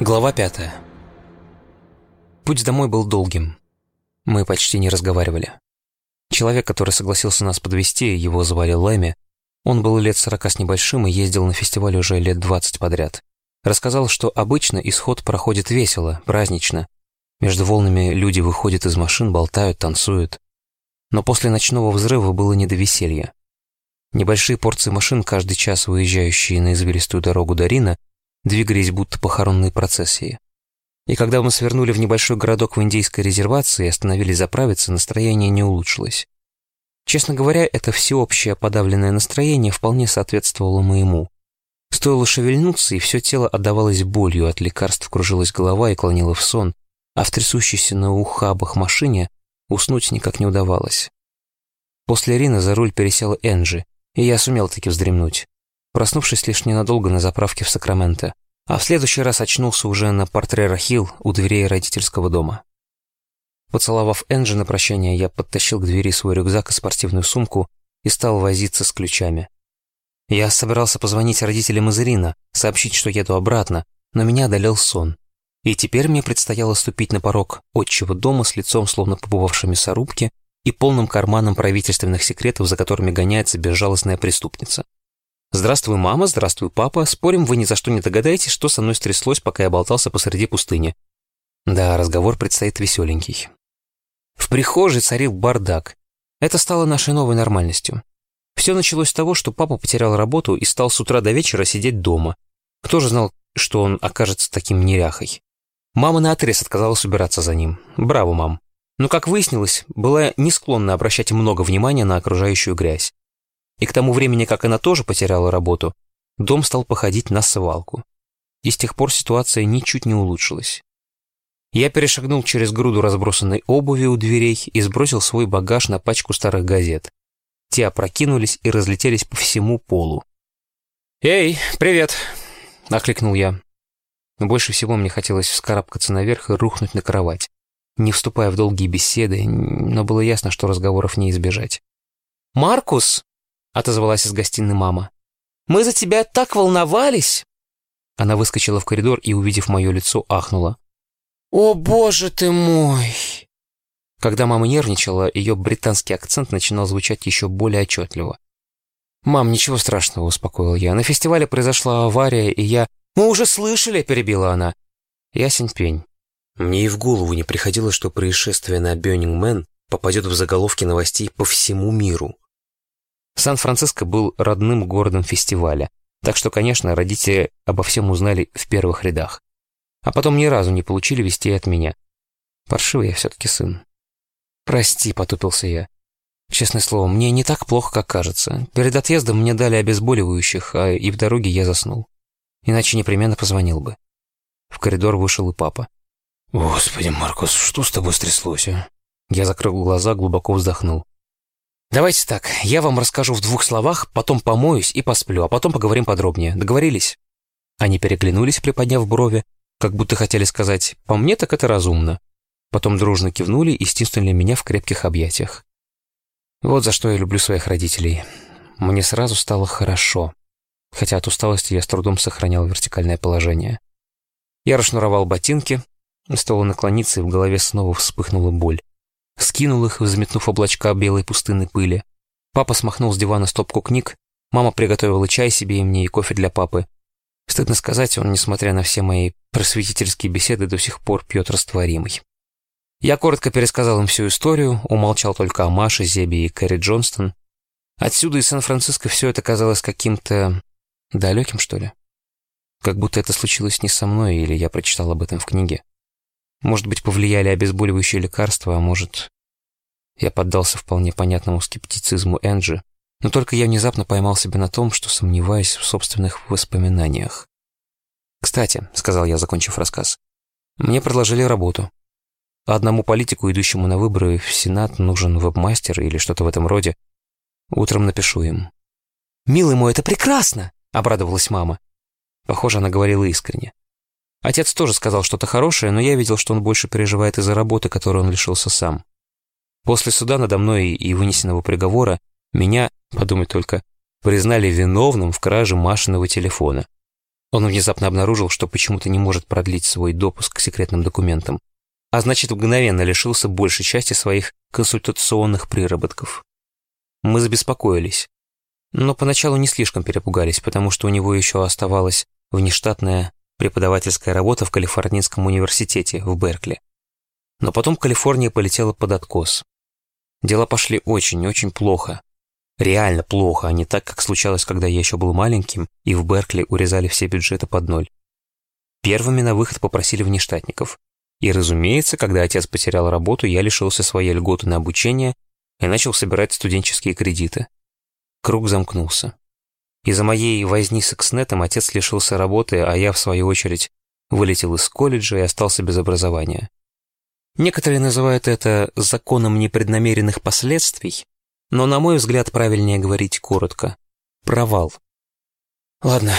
Глава пятая. Путь домой был долгим. Мы почти не разговаривали. Человек, который согласился нас подвести, его звали Лэми. Он был лет сорока с небольшим и ездил на фестиваль уже лет двадцать подряд. Рассказал, что обычно исход проходит весело, празднично. Между волнами люди выходят из машин, болтают, танцуют. Но после ночного взрыва было не до веселья. Небольшие порции машин, каждый час выезжающие на извилистую дорогу Дарина, двигались будто похоронные процессии. И когда мы свернули в небольшой городок в индейской резервации и остановились заправиться, настроение не улучшилось. Честно говоря, это всеобщее подавленное настроение вполне соответствовало моему. Стоило шевельнуться, и все тело отдавалось болью, от лекарств кружилась голова и клонила в сон, а в трясущейся на ухабах машине уснуть никак не удавалось. После Рины за руль пересела Энджи, и я сумел таки вздремнуть проснувшись лишь ненадолго на заправке в Сакраменто, а в следующий раз очнулся уже на портрера Хилл у дверей родительского дома. Поцеловав Энджи на прощание, я подтащил к двери свой рюкзак и спортивную сумку и стал возиться с ключами. Я собирался позвонить родителям из Ирина, сообщить, что еду обратно, но меня одолел сон. И теперь мне предстояло ступить на порог отчего дома с лицом, словно побывавшей мясорубки, и полным карманом правительственных секретов, за которыми гоняется безжалостная преступница. «Здравствуй, мама, здравствуй, папа. Спорим, вы ни за что не догадаетесь, что со мной стряслось, пока я болтался посреди пустыни». Да, разговор предстоит веселенький. В прихожей царил бардак. Это стало нашей новой нормальностью. Все началось с того, что папа потерял работу и стал с утра до вечера сидеть дома. Кто же знал, что он окажется таким неряхой? Мама наотрез отказалась убираться за ним. Браво, мам. Но, как выяснилось, была не склонна обращать много внимания на окружающую грязь. И к тому времени, как она тоже потеряла работу, дом стал походить на свалку. И с тех пор ситуация ничуть не улучшилась. Я перешагнул через груду разбросанной обуви у дверей и сбросил свой багаж на пачку старых газет. Те опрокинулись и разлетелись по всему полу. «Эй, привет!» — окликнул я. Но больше всего мне хотелось вскарабкаться наверх и рухнуть на кровать, не вступая в долгие беседы, но было ясно, что разговоров не избежать. «Маркус!» Отозвалась из гостиной мама. «Мы за тебя так волновались!» Она выскочила в коридор и, увидев мое лицо, ахнула. «О, боже ты мой!» Когда мама нервничала, ее британский акцент начинал звучать еще более отчетливо. «Мам, ничего страшного», — успокоил я. «На фестивале произошла авария, и я...» «Мы уже слышали», — перебила она. Ясень пень. Мне и в голову не приходило, что происшествие на Burning Man попадет в заголовки новостей по всему миру. Сан-Франциско был родным городом фестиваля, так что, конечно, родители обо всем узнали в первых рядах. А потом ни разу не получили вестей от меня. Паршивый я все-таки сын. «Прости», — потупился я. «Честное слово, мне не так плохо, как кажется. Перед отъездом мне дали обезболивающих, а и в дороге я заснул. Иначе непременно позвонил бы». В коридор вышел и папа. «Господи, Маркус, что с тобой стряслось, а?» Я закрыл глаза, глубоко вздохнул. Давайте так, я вам расскажу в двух словах, потом помоюсь и посплю, а потом поговорим подробнее. Договорились?» Они переглянулись, приподняв брови, как будто хотели сказать «по мне так это разумно». Потом дружно кивнули и стиснули меня в крепких объятиях. Вот за что я люблю своих родителей. Мне сразу стало хорошо, хотя от усталости я с трудом сохранял вертикальное положение. Я расшнуровал ботинки, стоило наклониться, и в голове снова вспыхнула боль. Скинул их, взметнув облачка белой пустынной пыли. Папа смахнул с дивана стопку книг, мама приготовила чай себе и мне, и кофе для папы. Стыдно сказать, он, несмотря на все мои просветительские беседы, до сих пор пьет растворимый. Я коротко пересказал им всю историю, умолчал только о Маше, Зебе и Кэрри Джонстон. Отсюда из Сан-Франциско все это казалось каким-то далеким, что ли. Как будто это случилось не со мной, или я прочитал об этом в книге. Может быть, повлияли обезболивающие лекарства, а может... Я поддался вполне понятному скептицизму Энджи, но только я внезапно поймал себя на том, что сомневаюсь в собственных воспоминаниях. «Кстати», — сказал я, закончив рассказ, — «мне предложили работу. Одному политику, идущему на выборы в Сенат, нужен вебмастер или что-то в этом роде. Утром напишу им». «Милый мой, это прекрасно!» — обрадовалась мама. Похоже, она говорила искренне. Отец тоже сказал что-то хорошее, но я видел, что он больше переживает из-за работы, которой он лишился сам. После суда надо мной и вынесенного приговора меня, подумать только, признали виновным в краже Машиного телефона. Он внезапно обнаружил, что почему-то не может продлить свой допуск к секретным документам, а значит, мгновенно лишился большей части своих консультационных приработков. Мы забеспокоились, но поначалу не слишком перепугались, потому что у него еще оставалась внештатная преподавательская работа в Калифорнийском университете в Беркли. Но потом Калифорния полетела под откос. Дела пошли очень-очень плохо. Реально плохо, а не так, как случалось, когда я еще был маленьким, и в Беркли урезали все бюджеты под ноль. Первыми на выход попросили внештатников. И, разумеется, когда отец потерял работу, я лишился своей льготы на обучение и начал собирать студенческие кредиты. Круг замкнулся. Из-за моей возни с Экснетом отец лишился работы, а я, в свою очередь, вылетел из колледжа и остался без образования. Некоторые называют это законом непреднамеренных последствий, но, на мой взгляд, правильнее говорить коротко. Провал. «Ладно,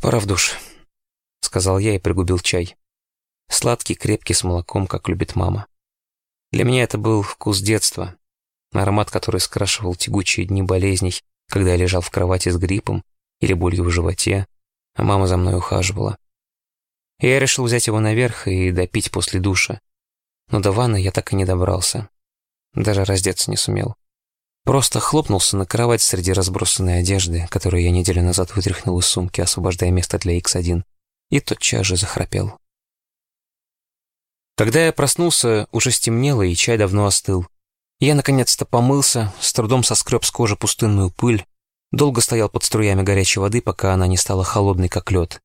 пора в душ», — сказал я и пригубил чай. Сладкий, крепкий, с молоком, как любит мама. Для меня это был вкус детства, аромат, который скрашивал тягучие дни болезней, когда я лежал в кровати с гриппом или болью в животе, а мама за мной ухаживала. Я решил взять его наверх и допить после душа. Но до ванны я так и не добрался. Даже раздеться не сумел. Просто хлопнулся на кровать среди разбросанной одежды, которую я неделю назад вытряхнул из сумки, освобождая место для X1, и тотчас же захрапел. Когда я проснулся, уже стемнело, и чай давно остыл. Я наконец-то помылся, с трудом соскреб с кожи пустынную пыль, долго стоял под струями горячей воды, пока она не стала холодной, как лед.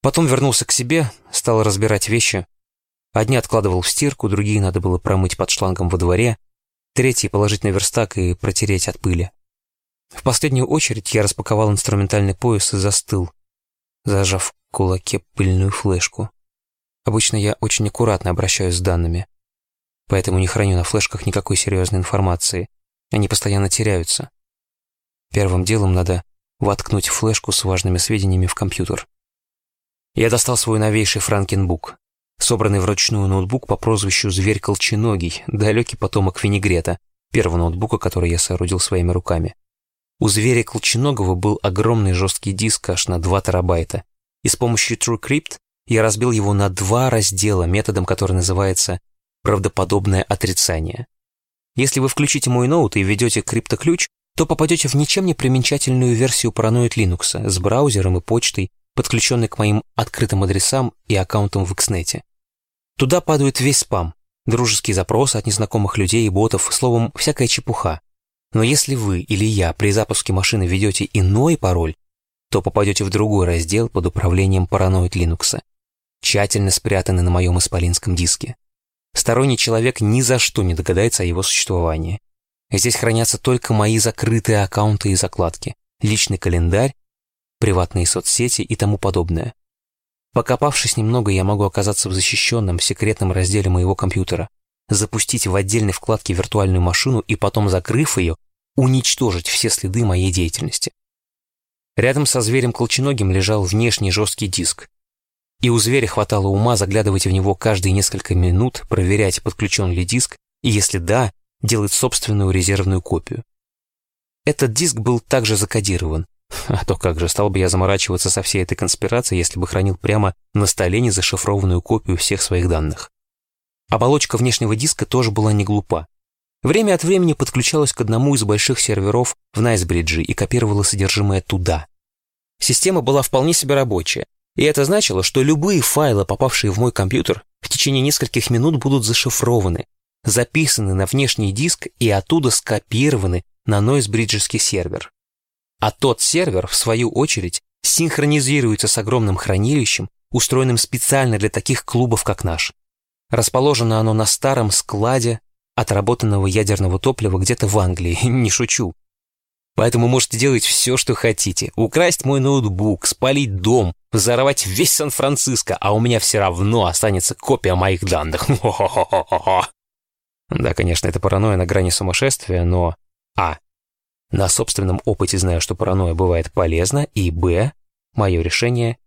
Потом вернулся к себе, стал разбирать вещи. Одни откладывал в стирку, другие надо было промыть под шлангом во дворе, третий положить на верстак и протереть от пыли. В последнюю очередь я распаковал инструментальный пояс и застыл, зажав в кулаке пыльную флешку. Обычно я очень аккуратно обращаюсь с данными, поэтому не храню на флешках никакой серьезной информации. Они постоянно теряются. Первым делом надо воткнуть флешку с важными сведениями в компьютер. Я достал свой новейший Франкенбук собранный вручную ноутбук по прозвищу «Зверь колченогий», далекий потомок Винегрета, первого ноутбука, который я соорудил своими руками. У «Зверя колченогого» был огромный жесткий диск аж на 2 терабайта, и с помощью TrueCrypt я разбил его на два раздела методом, который называется «правдоподобное отрицание». Если вы включите мой ноут и введете криптоключ, то попадете в ничем не примечательную версию Paranoid Linux с браузером и почтой, подключенной к моим открытым адресам и аккаунтам в Xnet. Туда падает весь спам, дружеские запросы от незнакомых людей и ботов, словом, всякая чепуха. Но если вы или я при запуске машины введете иной пароль, то попадете в другой раздел под управлением Paranoid Linux, тщательно спрятанный на моем исполинском диске. Сторонний человек ни за что не догадается о его существовании. Здесь хранятся только мои закрытые аккаунты и закладки, личный календарь, приватные соцсети и тому подобное. Покопавшись немного, я могу оказаться в защищенном секретном разделе моего компьютера, запустить в отдельной вкладке виртуальную машину и потом, закрыв ее, уничтожить все следы моей деятельности. Рядом со зверем колченогим лежал внешний жесткий диск. И у зверя хватало ума заглядывать в него каждые несколько минут, проверять, подключен ли диск, и если да, делать собственную резервную копию. Этот диск был также закодирован, а то как же, стал бы я заморачиваться со всей этой конспирацией, если бы хранил прямо на столе незашифрованную копию всех своих данных. Оболочка внешнего диска тоже была не глупа. Время от времени подключалась к одному из больших серверов в Найсбридже и копировала содержимое туда. Система была вполне себе рабочая, и это значило, что любые файлы, попавшие в мой компьютер, в течение нескольких минут будут зашифрованы, записаны на внешний диск и оттуда скопированы на Нойсбриджский сервер. А тот сервер, в свою очередь, синхронизируется с огромным хранилищем, устроенным специально для таких клубов, как наш. Расположено оно на старом складе отработанного ядерного топлива где-то в Англии, не шучу. Поэтому можете делать все, что хотите. Украсть мой ноутбук, спалить дом, взорвать весь Сан-Франциско, а у меня все равно останется копия моих данных. Да, конечно, это паранойя на грани сумасшествия, но... А. На собственном опыте знаю, что паранойя бывает полезна, и б. Мое решение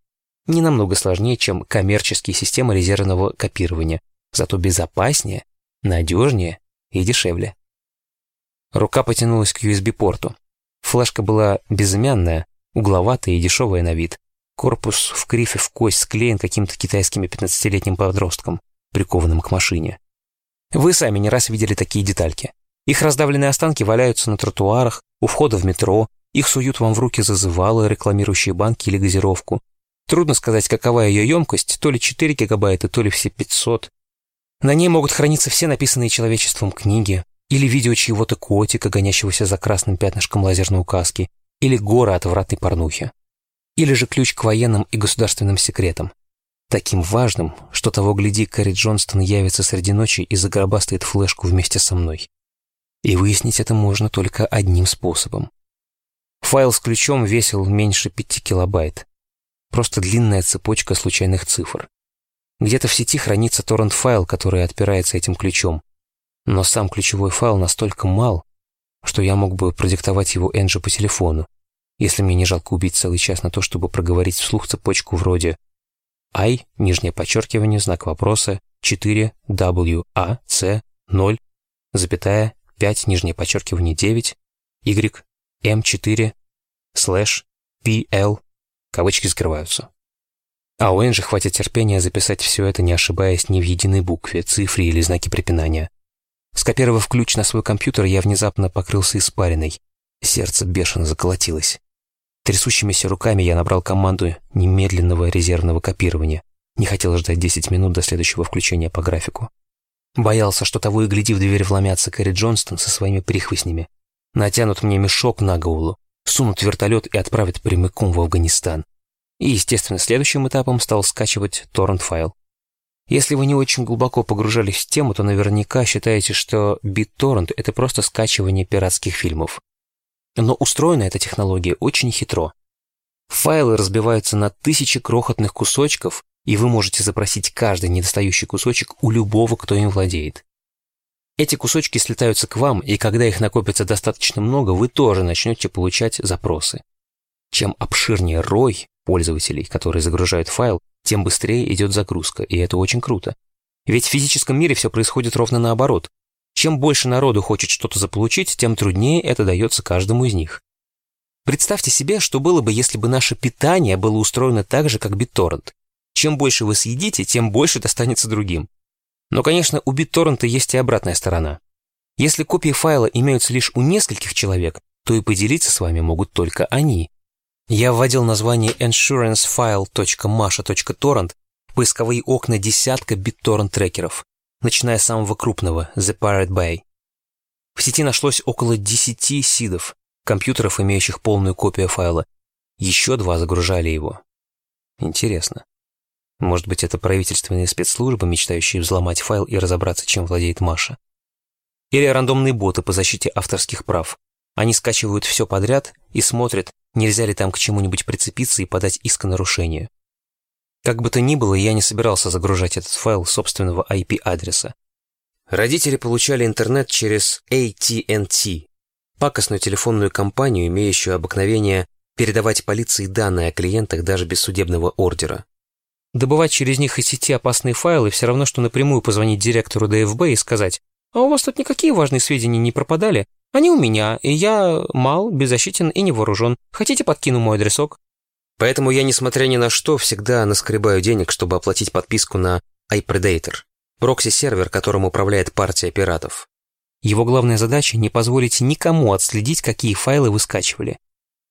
не намного сложнее, чем коммерческие системы резервного копирования, зато безопаснее, надежнее и дешевле. Рука потянулась к USB-порту. Флешка была безымянная, угловатая и дешевая на вид. Корпус в крифе в кость склеен каким-то китайским 15-летним подростком, прикованным к машине. Вы сами не раз видели такие детальки. Их раздавленные останки валяются на тротуарах, у входа в метро, их суют вам в руки зазывалы, рекламирующие банки или газировку. Трудно сказать, какова ее емкость, то ли 4 гигабайта, то ли все 500. На ней могут храниться все написанные человечеством книги, или видео чьего-то котика, гонящегося за красным пятнышком лазерной указки, или гора отвратной порнухи. Или же ключ к военным и государственным секретам. Таким важным, что того гляди, Кэрри Джонстон явится среди ночи и загробастает флешку вместе со мной. И выяснить это можно только одним способом. Файл с ключом весил меньше пяти килобайт. Просто длинная цепочка случайных цифр. Где-то в сети хранится торрент-файл, который отпирается этим ключом. Но сам ключевой файл настолько мал, что я мог бы продиктовать его Энджи по телефону, если мне не жалко убить целый час на то, чтобы проговорить вслух цепочку вроде I, нижнее подчеркивание, знак вопроса, 4, W, A, C, 0, запятая, 5, нижнее подчеркивание 9, Y, M4, слэш, PL, кавычки скрываются. А у Энжи хватит терпения записать все это, не ошибаясь ни в единой букве, цифре или знаке препинания. Скопировав ключ на свой компьютер, я внезапно покрылся испариной. Сердце бешено заколотилось. Трясущимися руками я набрал команду немедленного резервного копирования. Не хотел ждать 10 минут до следующего включения по графику. Боялся, что того и гляди в дверь вломятся Кэрри Джонстон со своими прихвостнями. Натянут мне мешок на голову, сунут вертолет и отправят прямиком в Афганистан. И, естественно, следующим этапом стал скачивать торрент-файл. Если вы не очень глубоко погружались в тему, то наверняка считаете, что BitTorrent — это просто скачивание пиратских фильмов. Но устроена эта технология очень хитро. Файлы разбиваются на тысячи крохотных кусочков, и вы можете запросить каждый недостающий кусочек у любого, кто им владеет. Эти кусочки слетаются к вам, и когда их накопится достаточно много, вы тоже начнете получать запросы. Чем обширнее рой пользователей, которые загружают файл, тем быстрее идет загрузка, и это очень круто. Ведь в физическом мире все происходит ровно наоборот. Чем больше народу хочет что-то заполучить, тем труднее это дается каждому из них. Представьте себе, что было бы, если бы наше питание было устроено так же, как BitTorrent. Чем больше вы съедите, тем больше достанется другим. Но, конечно, у BitTorrent есть и обратная сторона. Если копии файла имеются лишь у нескольких человек, то и поделиться с вами могут только они. Я вводил название insurancefile.masha.torrent в поисковые окна десятка BitTorrent-трекеров, начиная с самого крупного, The Pirate Bay. В сети нашлось около 10 сидов, компьютеров, имеющих полную копию файла. Еще два загружали его. Интересно. Может быть, это правительственные спецслужбы, мечтающие взломать файл и разобраться, чем владеет Маша. Или рандомные боты по защите авторских прав. Они скачивают все подряд и смотрят, нельзя ли там к чему-нибудь прицепиться и подать иск о нарушении. Как бы то ни было, я не собирался загружать этот файл собственного IP-адреса. Родители получали интернет через AT&T, пакостную телефонную компанию, имеющую обыкновение передавать полиции данные о клиентах даже без судебного ордера. Добывать через них из сети опасные файлы все равно, что напрямую позвонить директору ДВБ и сказать, «А у вас тут никакие важные сведения не пропадали? Они у меня, и я мал, беззащитен и не вооружен. Хотите, подкину мой адресок?» Поэтому я, несмотря ни на что, всегда наскребаю денег, чтобы оплатить подписку на iPredator, прокси-сервер, которым управляет партия пиратов. Его главная задача — не позволить никому отследить, какие файлы вы скачивали.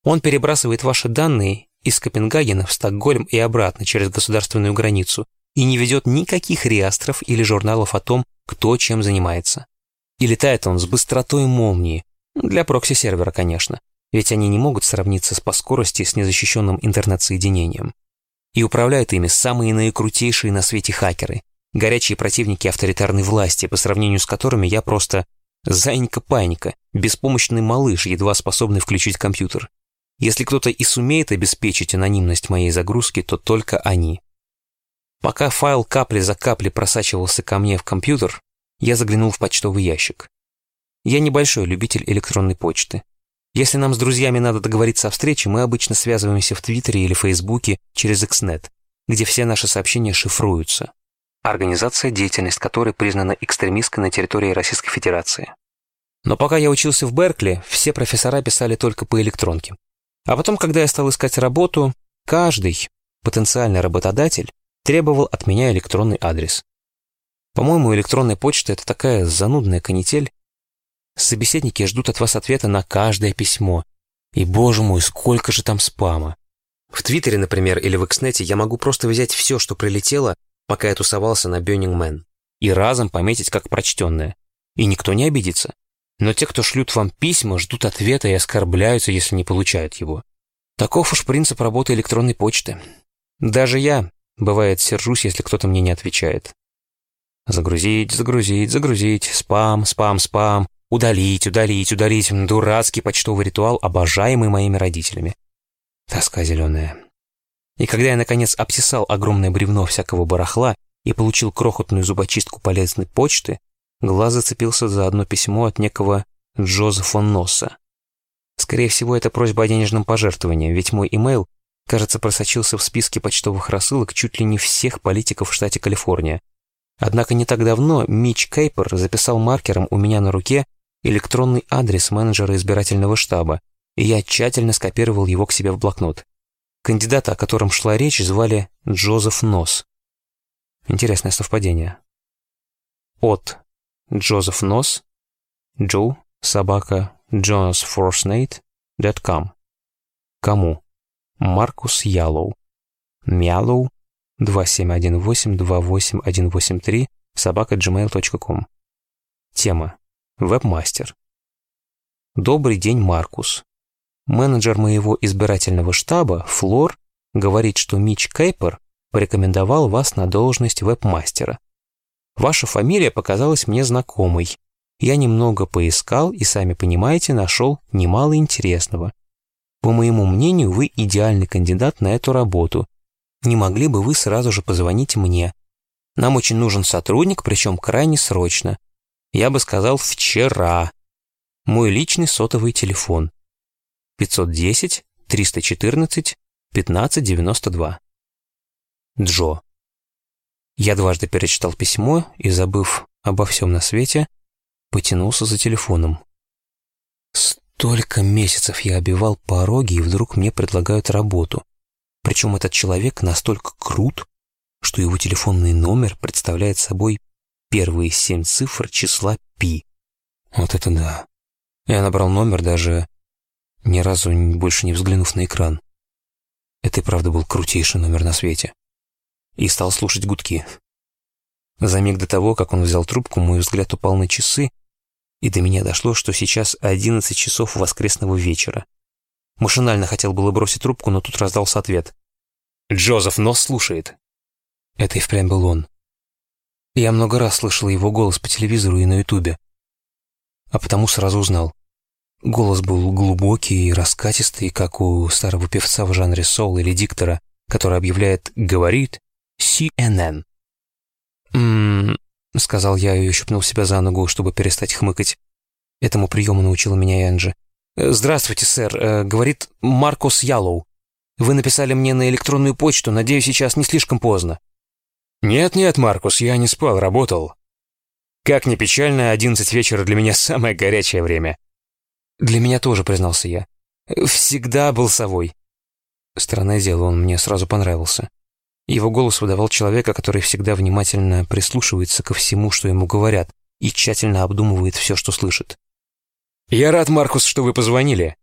Он перебрасывает ваши данные из Копенгагена в Стокгольм и обратно через государственную границу и не ведет никаких реестров или журналов о том, кто чем занимается. И летает он с быстротой молнии, для прокси-сервера, конечно, ведь они не могут сравниться с по скорости с незащищенным интернет-соединением. И управляют ими самые наикрутейшие на свете хакеры, горячие противники авторитарной власти, по сравнению с которыми я просто зайенька-панька, беспомощный малыш, едва способный включить компьютер. Если кто-то и сумеет обеспечить анонимность моей загрузки, то только они. Пока файл капли за каплей просачивался ко мне в компьютер, я заглянул в почтовый ящик. Я небольшой любитель электронной почты. Если нам с друзьями надо договориться о встрече, мы обычно связываемся в Твиттере или Фейсбуке через Xnet, где все наши сообщения шифруются. Организация, деятельность которой признана экстремистской на территории Российской Федерации. Но пока я учился в Беркли, все профессора писали только по электронке. А потом, когда я стал искать работу, каждый потенциальный работодатель требовал от меня электронный адрес. По-моему, электронная почта — это такая занудная канитель. Собеседники ждут от вас ответа на каждое письмо. И, боже мой, сколько же там спама. В Твиттере, например, или в Экснете я могу просто взять все, что прилетело, пока я тусовался на Man, и разом пометить как прочтенное. И никто не обидится. Но те, кто шлют вам письма, ждут ответа и оскорбляются, если не получают его. Таков уж принцип работы электронной почты. Даже я, бывает, сержусь, если кто-то мне не отвечает. Загрузить, загрузить, загрузить, спам, спам, спам, удалить, удалить, удалить. Дурацкий почтовый ритуал, обожаемый моими родителями. Тоска зеленая. И когда я, наконец, обтесал огромное бревно всякого барахла и получил крохотную зубочистку полезной почты, глаз зацепился за одно письмо от некого Джозефа Носса. Скорее всего, это просьба о денежном пожертвовании, ведь мой имейл, кажется, просочился в списке почтовых рассылок чуть ли не всех политиков в штате Калифорния. Однако не так давно Мич Кейпер записал маркером у меня на руке электронный адрес менеджера избирательного штаба, и я тщательно скопировал его к себе в блокнот. Кандидата, о котором шла речь, звали Джозеф Нос. Интересное совпадение. От Джозеф Нос, Джо, собака, jonasforsnate.com. Кому? Маркус Яллоу. Мялоу 271828183 собака gmail.com. Тема. Вебмастер. Добрый день, Маркус. Менеджер моего избирательного штаба, Флор, говорит, что Мич Кейпер порекомендовал вас на должность вебмастера. Ваша фамилия показалась мне знакомой. Я немного поискал и, сами понимаете, нашел немало интересного. По моему мнению, вы идеальный кандидат на эту работу, не могли бы вы сразу же позвонить мне? Нам очень нужен сотрудник, причем крайне срочно. Я бы сказал вчера. Мой личный сотовый телефон. 510 314 1592. Джо. Я дважды перечитал письмо и, забыв обо всем на свете, потянулся за телефоном. Столько месяцев я обивал пороги, и вдруг мне предлагают работу. Причем этот человек настолько крут, что его телефонный номер представляет собой первые семь цифр числа пи. Вот это да. Я набрал номер, даже ни разу больше не взглянув на экран. Это и правда был крутейший номер на свете. И стал слушать гудки. За миг до того, как он взял трубку, мой взгляд упал на часы, и до меня дошло, что сейчас одиннадцать часов воскресного вечера. Машинально хотел было бросить трубку, но тут раздался ответ. «Джозеф Нос слушает». Это и впрямь был он. Я много раз слышал его голос по телевизору и на ютубе, а потому сразу узнал. Голос был глубокий и раскатистый, как у старого певца в жанре соул или диктора, который объявляет «говорит CNN». «М-м-м», сказал я и ущипнул себя за ногу, чтобы перестать хмыкать. Этому приему научила меня Энджи. «Э, «Здравствуйте, сэр», э, — говорит Маркус Яллоу. «Вы написали мне на электронную почту, надеюсь, сейчас не слишком поздно». «Нет-нет, Маркус, я не спал, работал. Как ни печально, одиннадцать вечера для меня самое горячее время». «Для меня тоже», — признался я. «Всегда был совой». Странное дело, он мне сразу понравился. Его голос выдавал человека, который всегда внимательно прислушивается ко всему, что ему говорят, и тщательно обдумывает все, что слышит. «Я рад, Маркус, что вы позвонили.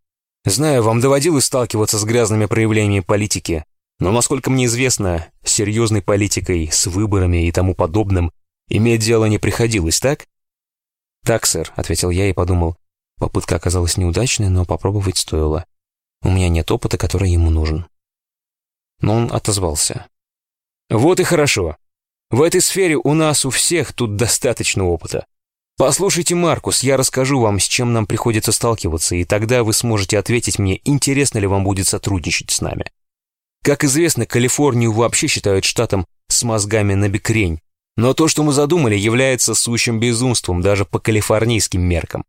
Знаю, вам доводилось сталкиваться с грязными проявлениями политики, но, насколько мне известно, с серьезной политикой, с выборами и тому подобным иметь дело не приходилось, так?» «Так, сэр», — ответил я и подумал. Попытка оказалась неудачной, но попробовать стоило. У меня нет опыта, который ему нужен. Но он отозвался. «Вот и хорошо. В этой сфере у нас у всех тут достаточно опыта. «Послушайте, Маркус, я расскажу вам, с чем нам приходится сталкиваться, и тогда вы сможете ответить мне, интересно ли вам будет сотрудничать с нами. Как известно, Калифорнию вообще считают штатом с мозгами на бекрень, но то, что мы задумали, является сущим безумством даже по калифорнийским меркам.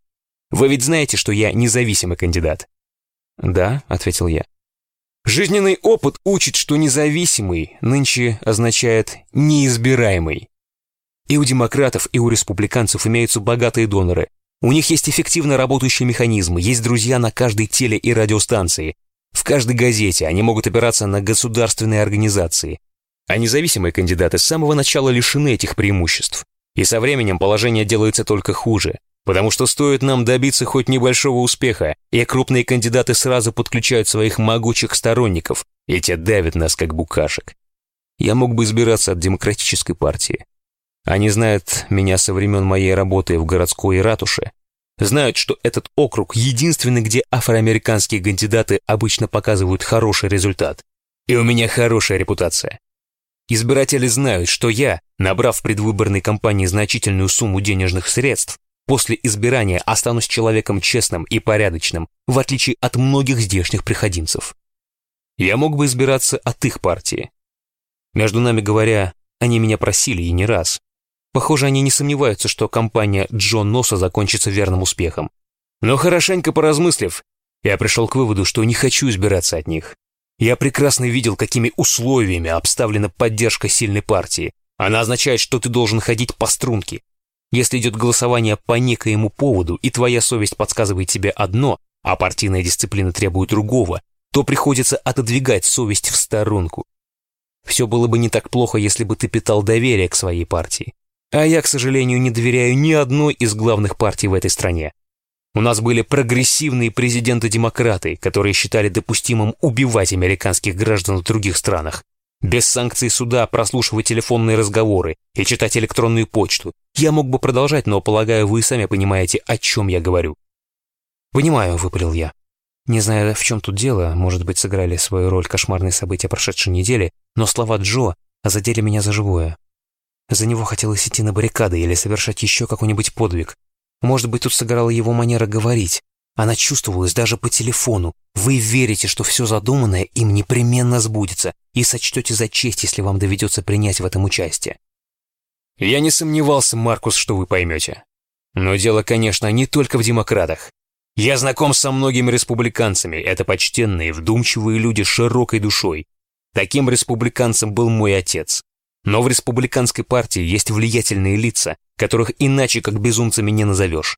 Вы ведь знаете, что я независимый кандидат?» «Да», — ответил я. «Жизненный опыт учит, что независимый нынче означает неизбираемый. И у демократов, и у республиканцев имеются богатые доноры. У них есть эффективно работающие механизмы, есть друзья на каждой теле- и радиостанции. В каждой газете, они могут опираться на государственные организации. А независимые кандидаты с самого начала лишены этих преимуществ. И со временем положение делается только хуже, потому что стоит нам добиться хоть небольшого успеха, и крупные кандидаты сразу подключают своих могучих сторонников, и те давят нас как букашек. Я мог бы избираться от демократической партии. Они знают меня со времен моей работы в городской ратуше, знают, что этот округ единственный, где афроамериканские кандидаты обычно показывают хороший результат. И у меня хорошая репутация. Избиратели знают, что я, набрав в предвыборной кампании значительную сумму денежных средств, после избирания останусь человеком честным и порядочным, в отличие от многих здешних приходимцев. Я мог бы избираться от их партии. Между нами говоря, они меня просили и не раз. Похоже, они не сомневаются, что кампания Джон Носа закончится верным успехом. Но хорошенько поразмыслив, я пришел к выводу, что не хочу избираться от них. Я прекрасно видел, какими условиями обставлена поддержка сильной партии. Она означает, что ты должен ходить по струнке. Если идет голосование по некоему поводу, и твоя совесть подсказывает тебе одно, а партийная дисциплина требует другого, то приходится отодвигать совесть в сторонку. Все было бы не так плохо, если бы ты питал доверие к своей партии. А я, к сожалению, не доверяю ни одной из главных партий в этой стране. У нас были прогрессивные президенты-демократы, которые считали допустимым убивать американских граждан в других странах. Без санкций суда прослушивать телефонные разговоры и читать электронную почту. Я мог бы продолжать, но, полагаю, вы сами понимаете, о чем я говорю. «Понимаю», — выпалил я. Не знаю, в чем тут дело, может быть, сыграли свою роль кошмарные события прошедшей недели, но слова Джо задели меня за живое. За него хотелось идти на баррикады или совершать еще какой-нибудь подвиг. Может быть, тут сыграла его манера говорить. Она чувствовалась даже по телефону. Вы верите, что все задуманное им непременно сбудется, и сочтете за честь, если вам доведется принять в этом участие. Я не сомневался, Маркус, что вы поймете. Но дело, конечно, не только в демократах. Я знаком со многими республиканцами. Это почтенные, вдумчивые люди с широкой душой. Таким республиканцем был мой отец. Но в республиканской партии есть влиятельные лица, которых иначе как безумцами не назовешь.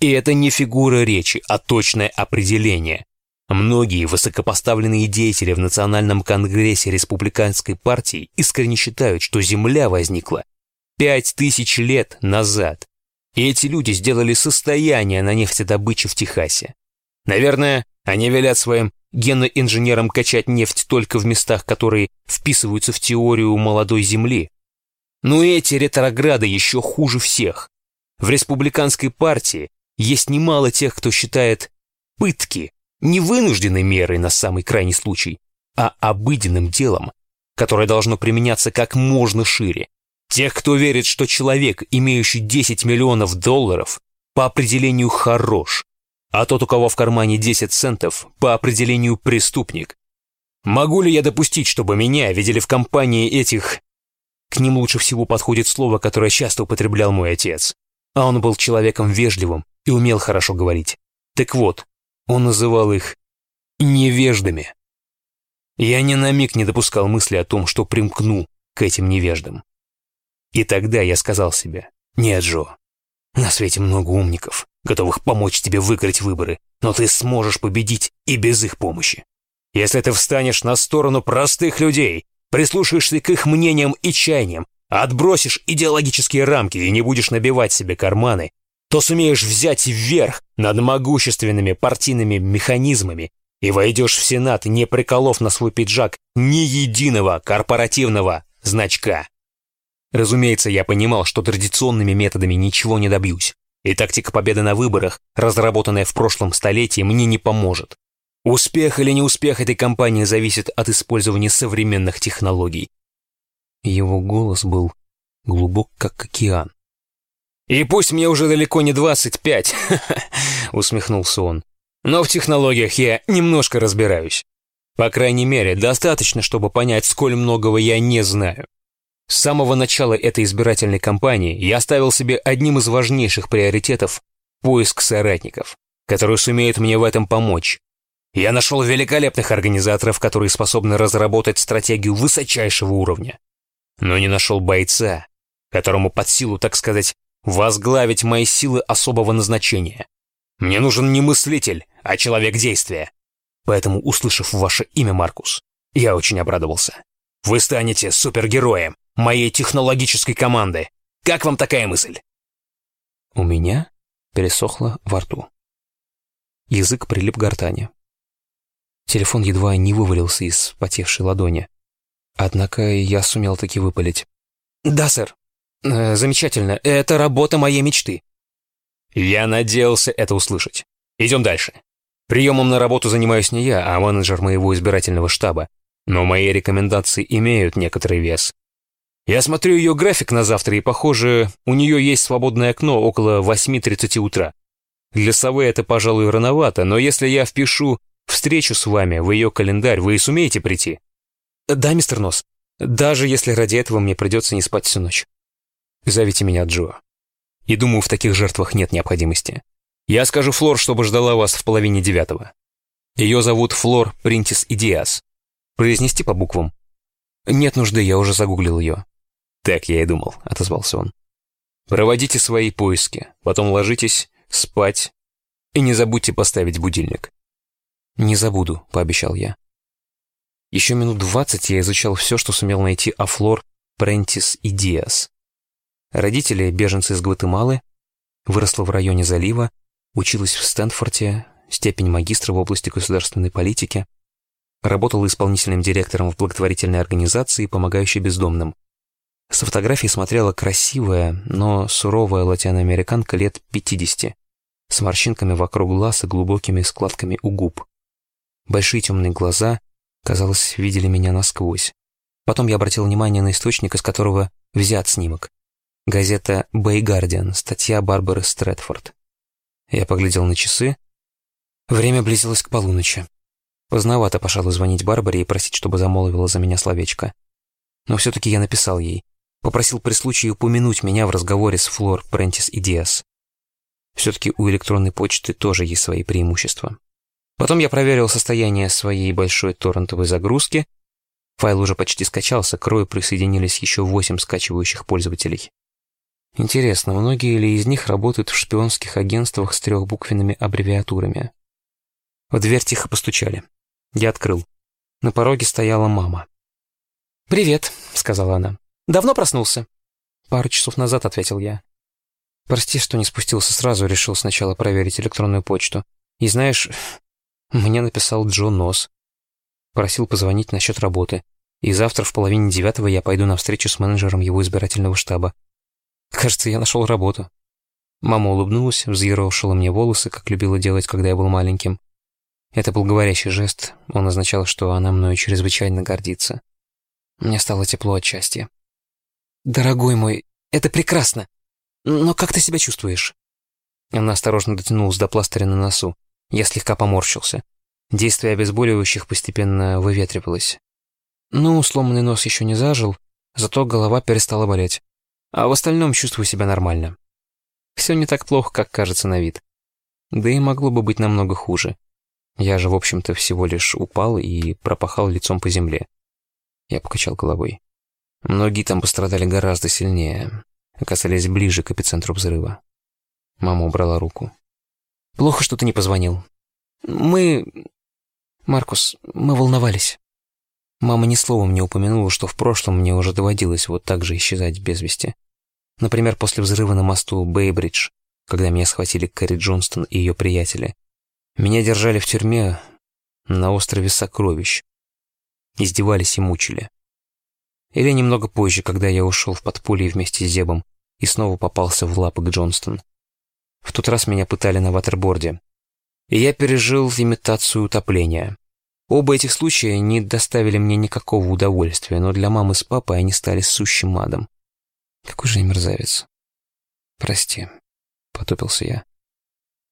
И это не фигура речи, а точное определение. Многие высокопоставленные деятели в Национальном конгрессе республиканской партии искренне считают, что Земля возникла пять тысяч лет назад. И эти люди сделали состояние на нефтедобыче в Техасе. Наверное, они велят своим геноинженерам качать нефть только в местах, которые вписываются в теорию молодой Земли. Но эти ретрограды еще хуже всех. В республиканской партии есть немало тех, кто считает пытки не вынужденной мерой на самый крайний случай, а обыденным делом, которое должно применяться как можно шире. Тех, кто верит, что человек, имеющий 10 миллионов долларов, по определению хорош, а тот, у кого в кармане 10 центов, по определению преступник. Могу ли я допустить, чтобы меня видели в компании этих... К ним лучше всего подходит слово, которое часто употреблял мой отец. А он был человеком вежливым и умел хорошо говорить. Так вот, он называл их невеждами. Я ни на миг не допускал мысли о том, что примкну к этим невеждам. И тогда я сказал себе, нет, Джо, на свете много умников, готовых помочь тебе выиграть выборы, но ты сможешь победить и без их помощи. Если ты встанешь на сторону простых людей, прислушаешься к их мнениям и чаяниям, отбросишь идеологические рамки и не будешь набивать себе карманы, то сумеешь взять вверх над могущественными партийными механизмами и войдешь в Сенат, не приколов на свой пиджак ни единого корпоративного значка. Разумеется, я понимал, что традиционными методами ничего не добьюсь, и тактика победы на выборах, разработанная в прошлом столетии, мне не поможет. Успех или неуспех этой кампании зависит от использования современных технологий. Его голос был глубок, как океан. «И пусть мне уже далеко не 25, усмехнулся он, «но в технологиях я немножко разбираюсь. По крайней мере, достаточно, чтобы понять, сколь многого я не знаю. С самого начала этой избирательной кампании я ставил себе одним из важнейших приоритетов поиск соратников, которые сумеют мне в этом помочь. Я нашел великолепных организаторов, которые способны разработать стратегию высочайшего уровня. Но не нашел бойца, которому под силу, так сказать, возглавить мои силы особого назначения. Мне нужен не мыслитель, а человек действия. Поэтому, услышав ваше имя, Маркус, я очень обрадовался. Вы станете супергероем моей технологической команды. Как вам такая мысль? У меня пересохло во рту. Язык прилип к гортани. Телефон едва не вывалился из потевшей ладони. Однако я сумел таки выпалить. «Да, сэр. Э, замечательно. Это работа моей мечты». Я надеялся это услышать. Идем дальше. Приемом на работу занимаюсь не я, а менеджер моего избирательного штаба. Но мои рекомендации имеют некоторый вес. Я смотрю ее график на завтра, и, похоже, у нее есть свободное окно около 8.30 утра. Для совы это, пожалуй, рановато, но если я впишу встречу с вами в ее календарь, вы сумеете прийти? Да, мистер Нос. Даже если ради этого мне придется не спать всю ночь. Зовите меня Джо. И думаю, в таких жертвах нет необходимости. Я скажу Флор, чтобы ждала вас в половине девятого. Ее зовут Флор Принтис Идиас. Произнести по буквам? Нет нужды, я уже загуглил ее. Так я и думал, отозвался он. Проводите свои поиски, потом ложитесь спать и не забудьте поставить будильник. Не забуду, пообещал я. Еще минут двадцать я изучал все, что сумел найти о Флор Прентис и Диас. Родители, беженцы из Гватемалы, выросла в районе залива, училась в Стэнфорде, степень магистра в области государственной политики, работала исполнительным директором в благотворительной организации, помогающей бездомным. С фотографии смотрела красивая, но суровая латиноамериканка лет 50, с морщинками вокруг глаз и глубокими складками у губ. Большие темные глаза, казалось, видели меня насквозь. Потом я обратил внимание на источник, из которого взят снимок. Газета «Бэй Гардиан», статья Барбары Стрэдфорд. Я поглядел на часы. Время близилось к полуночи. Поздновато, пошел звонить Барбаре и просить, чтобы замолвила за меня словечко. Но все-таки я написал ей. Попросил при случае упомянуть меня в разговоре с Флор, Прентис и Диас. Все-таки у электронной почты тоже есть свои преимущества. Потом я проверил состояние своей большой торрентовой загрузки. Файл уже почти скачался, к Рою присоединились еще восемь скачивающих пользователей. Интересно, многие ли из них работают в шпионских агентствах с трехбуквенными аббревиатурами? В дверь тихо постучали. Я открыл. На пороге стояла мама. «Привет», — сказала она. Давно проснулся?» «Пару часов назад», — ответил я. «Прости, что не спустился сразу, решил сначала проверить электронную почту. И знаешь, мне написал Джо Нос. Просил позвонить насчет работы. И завтра в половине девятого я пойду на встречу с менеджером его избирательного штаба. Кажется, я нашел работу». Мама улыбнулась, взъерошила мне волосы, как любила делать, когда я был маленьким. Это был говорящий жест, он означал, что она мною чрезвычайно гордится. Мне стало тепло от счастья. «Дорогой мой, это прекрасно. Но как ты себя чувствуешь?» Она осторожно дотянулась до пластыря на носу. Я слегка поморщился. Действие обезболивающих постепенно выветривалось. Ну, сломанный нос еще не зажил, зато голова перестала болеть. А в остальном чувствую себя нормально. Все не так плохо, как кажется на вид. Да и могло бы быть намного хуже. Я же, в общем-то, всего лишь упал и пропахал лицом по земле. Я покачал головой. Многие там пострадали гораздо сильнее, оказались ближе к эпицентру взрыва. Мама убрала руку. «Плохо, что ты не позвонил. Мы... Маркус, мы волновались. Мама ни словом не упомянула, что в прошлом мне уже доводилось вот так же исчезать без вести. Например, после взрыва на мосту Бейбридж, когда меня схватили Кэрри Джонстон и ее приятели. Меня держали в тюрьме на острове Сокровищ. Издевались и мучили. Или немного позже, когда я ушел в подполье вместе с Зебом и снова попался в лапы к Джонстон. В тот раз меня пытали на ватерборде. И я пережил имитацию утопления. Оба этих случая не доставили мне никакого удовольствия, но для мамы с папой они стали сущим адом. Какой же я мерзавец. Прости, потупился я.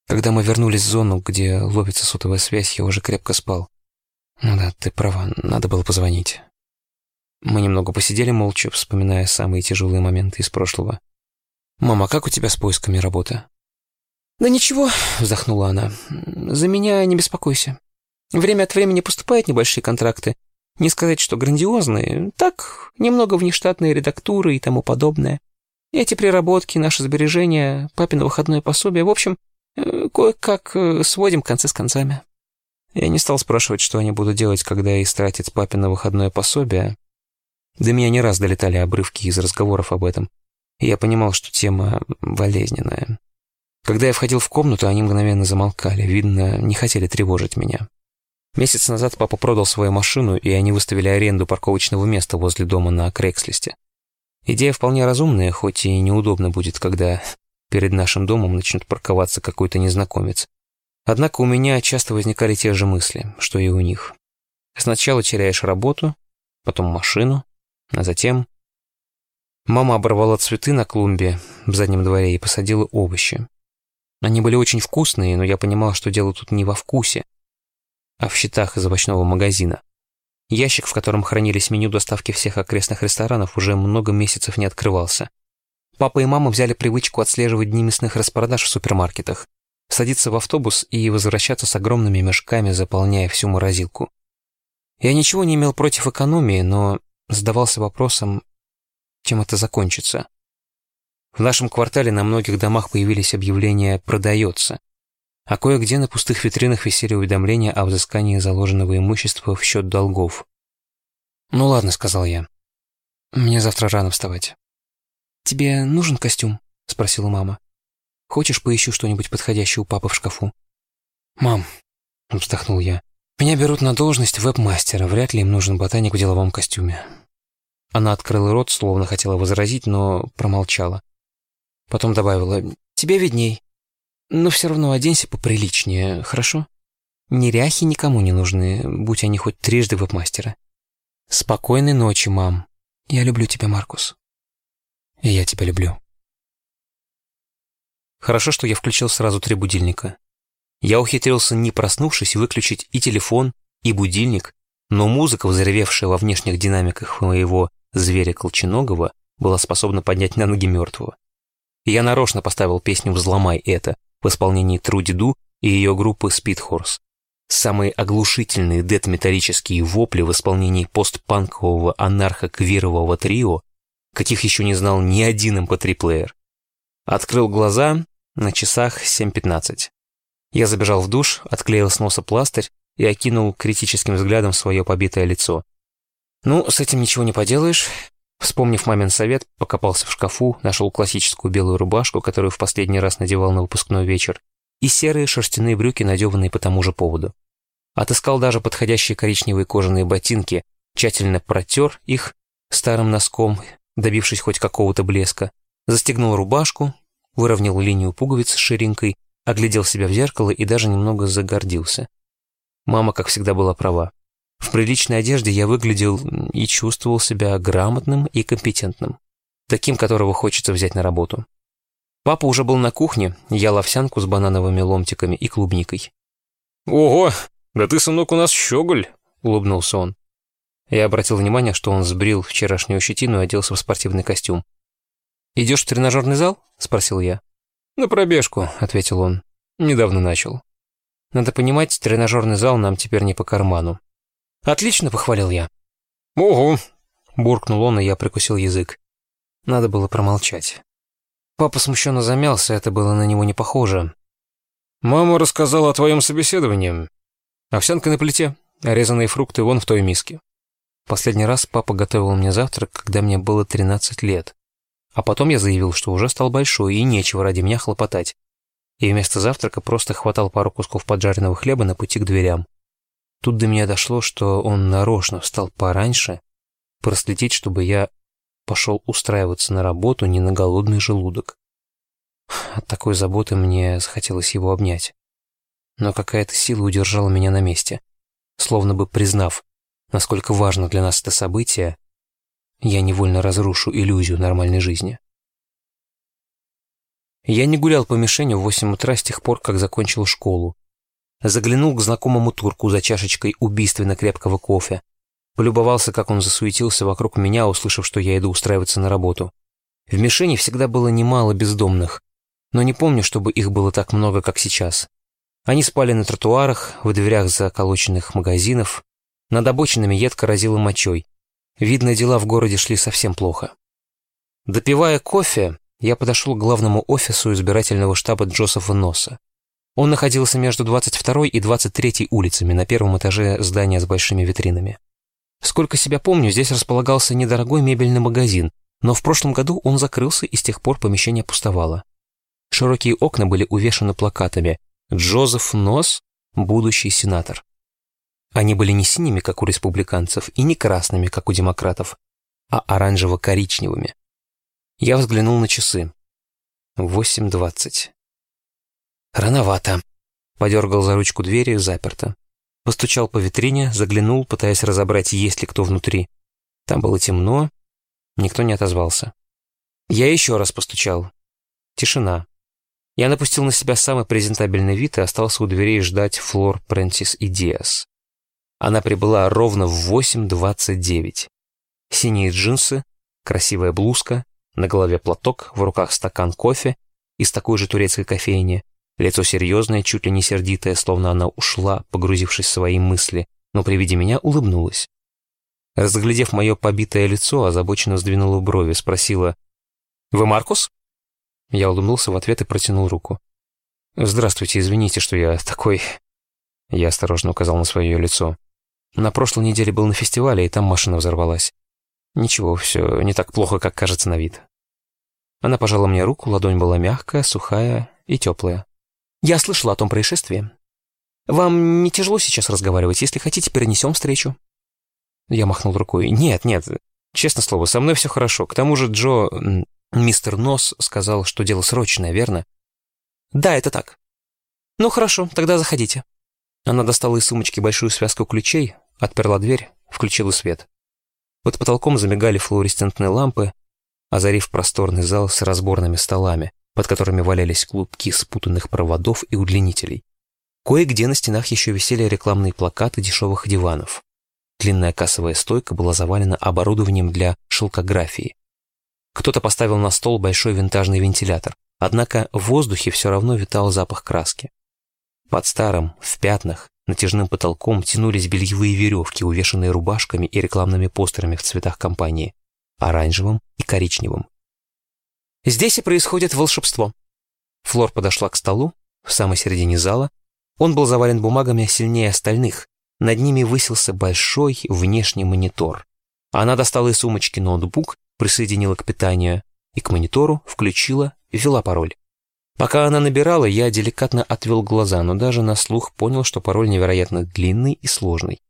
Когда мы вернулись в зону, где ловится сотовая связь, я уже крепко спал. Ну да, ты права, надо было позвонить. Мы немного посидели молча, вспоминая самые тяжелые моменты из прошлого. «Мама, как у тебя с поисками работы?» «Да ничего», — вздохнула она. «За меня не беспокойся. Время от времени поступают небольшие контракты. Не сказать, что грандиозные. Так, немного внештатные редактуры и тому подобное. Эти приработки, наши сбережения, папино выходное пособие. В общем, э, кое-как э, сводим концы с концами». Я не стал спрашивать, что они будут делать, когда истратят папино выходное пособие. До меня не раз долетали обрывки из разговоров об этом, и я понимал, что тема болезненная. Когда я входил в комнату, они мгновенно замолкали, видно, не хотели тревожить меня. Месяц назад папа продал свою машину, и они выставили аренду парковочного места возле дома на Крейгслисте. Идея вполне разумная, хоть и неудобно будет, когда перед нашим домом начнет парковаться какой-то незнакомец. Однако у меня часто возникали те же мысли, что и у них. Сначала теряешь работу, потом машину, а затем... Мама оборвала цветы на клумбе в заднем дворе и посадила овощи. Они были очень вкусные, но я понимал, что дело тут не во вкусе, а в счетах из овощного магазина. Ящик, в котором хранились меню доставки всех окрестных ресторанов, уже много месяцев не открывался. Папа и мама взяли привычку отслеживать дни мясных распродаж в супермаркетах, садиться в автобус и возвращаться с огромными мешками, заполняя всю морозилку. Я ничего не имел против экономии, но задавался вопросом, чем это закончится. В нашем квартале на многих домах появились объявления «продается», а кое-где на пустых витринах висели уведомления о взыскании заложенного имущества в счет долгов. «Ну ладно», — сказал я. «Мне завтра рано вставать». «Тебе нужен костюм?» — спросила мама. «Хочешь, поищу что-нибудь подходящее у папы в шкафу?» «Мам», — вздохнул я, — «меня берут на должность веб-мастера, вряд ли им нужен ботаник в деловом костюме». Она открыла рот, словно хотела возразить, но промолчала. Потом добавила, «Тебе видней. Но все равно оденься поприличнее, хорошо? Неряхи никому не нужны, будь они хоть трижды веб-мастера. Спокойной ночи, мам. Я люблю тебя, Маркус. И я тебя люблю. Хорошо, что я включил сразу три будильника. Я ухитрился, не проснувшись, выключить и телефон, и будильник, но музыка, взревевшая во внешних динамиках моего зверя Колченогова, была способна поднять на ноги мертвого. я нарочно поставил песню «Взломай это», в исполнении Труди Ду и ее группы Speedhorse. Самые оглушительные дед-металлические вопли в исполнении постпанкового анархо-квирового трио, каких еще не знал ни один mp3-плеер. Эм Открыл глаза, на часах 7.15. Я забежал в душ, отклеил с носа пластырь и окинул критическим взглядом свое побитое лицо. Ну, с этим ничего не поделаешь. Вспомнив мамин совет, покопался в шкафу, нашел классическую белую рубашку, которую в последний раз надевал на выпускной вечер, и серые шерстяные брюки, надеванные по тому же поводу. Отыскал даже подходящие коричневые кожаные ботинки, тщательно протер их старым носком, добившись хоть какого-то блеска, застегнул рубашку, выровнял линию пуговиц с ширинкой, оглядел себя в зеркало и даже немного загордился. Мама, как всегда, была права. В приличной одежде я выглядел и чувствовал себя грамотным и компетентным, таким, которого хочется взять на работу. Папа уже был на кухне, ел овсянку с банановыми ломтиками и клубникой. «Ого, да ты, сынок, у нас щеголь!» — улыбнулся он. Я обратил внимание, что он сбрил вчерашнюю щетину и оделся в спортивный костюм. «Идешь в тренажерный зал?» — спросил я. «На пробежку», — ответил он. «Недавно начал». Надо понимать, тренажерный зал нам теперь не по карману. «Отлично», — похвалил я. «Ого!» — буркнул он, и я прикусил язык. Надо было промолчать. Папа смущенно замялся, это было на него не похоже. «Мама рассказала о твоем собеседовании. Овсянка на плите, резаные фрукты вон в той миске». Последний раз папа готовил мне завтрак, когда мне было 13 лет. А потом я заявил, что уже стал большой, и нечего ради меня хлопотать. И вместо завтрака просто хватал пару кусков поджаренного хлеба на пути к дверям. Тут до меня дошло, что он нарочно встал пораньше, проследить, чтобы я пошел устраиваться на работу не на голодный желудок. От такой заботы мне захотелось его обнять. Но какая-то сила удержала меня на месте. Словно бы признав, насколько важно для нас это событие, я невольно разрушу иллюзию нормальной жизни. Я не гулял по мишени в восемь утра с тех пор, как закончил школу, Заглянул к знакомому турку за чашечкой убийственно крепкого кофе. Полюбовался, как он засуетился вокруг меня, услышав, что я иду устраиваться на работу. В мишени всегда было немало бездомных, но не помню, чтобы их было так много, как сейчас. Они спали на тротуарах, в дверях заколоченных магазинов, над обочинами едко разило мочой. Видно, дела в городе шли совсем плохо. Допивая кофе, я подошел к главному офису избирательного штаба Джозефа Носа. Он находился между 22 и 23 улицами на первом этаже здания с большими витринами. Сколько себя помню, здесь располагался недорогой мебельный магазин, но в прошлом году он закрылся и с тех пор помещение пустовало. Широкие окна были увешаны плакатами «Джозеф Нос, будущий сенатор». Они были не синими, как у республиканцев, и не красными, как у демократов, а оранжево-коричневыми. Я взглянул на часы. Восемь двадцать. Рановато. Подергал за ручку двери, заперто. Постучал по витрине, заглянул, пытаясь разобрать, есть ли кто внутри. Там было темно, никто не отозвался. Я еще раз постучал. Тишина. Я напустил на себя самый презентабельный вид и остался у дверей ждать Флор, Прентис и Диас. Она прибыла ровно в 8.29. Синие джинсы, красивая блузка, на голове платок, в руках стакан кофе из такой же турецкой кофейни, лицо серьезное, чуть ли не сердитое, словно она ушла, погрузившись в свои мысли, но при виде меня улыбнулась. Разглядев мое побитое лицо, озабоченно сдвинула брови, спросила «Вы Маркус?» Я улыбнулся в ответ и протянул руку. «Здравствуйте, извините, что я такой...» Я осторожно указал на свое лицо. На прошлой неделе был на фестивале, и там машина взорвалась. Ничего, все не так плохо, как кажется на вид. Она пожала мне руку, ладонь была мягкая, сухая и теплая. «Я слышала о том происшествии. Вам не тяжело сейчас разговаривать? Если хотите, перенесем встречу». Я махнул рукой. «Нет, нет, честно слово, со мной все хорошо. К тому же Джо, мистер Нос, сказал, что дело срочное, верно?» «Да, это так». «Ну хорошо, тогда заходите». Она достала из сумочки большую связку ключей, отперла дверь, включила свет. Под потолком замигали флуоресцентные лампы, озарив просторный зал с разборными столами, под которыми валялись клубки спутанных проводов и удлинителей. Кое-где на стенах еще висели рекламные плакаты дешевых диванов. Длинная кассовая стойка была завалена оборудованием для шелкографии. Кто-то поставил на стол большой винтажный вентилятор, однако в воздухе все равно витал запах краски. Под старым, в пятнах, натяжным потолком тянулись бельевые веревки, увешанные рубашками и рекламными постерами в цветах компании – оранжевым и коричневым. Здесь и происходит волшебство. Флор подошла к столу, в самой середине зала. Он был завален бумагами сильнее остальных. Над ними высился большой внешний монитор. Она достала из сумочки ноутбук, присоединила к питанию и к монитору включила ввела пароль. Пока она набирала, я деликатно отвел глаза, но даже на слух понял, что пароль невероятно длинный и сложный.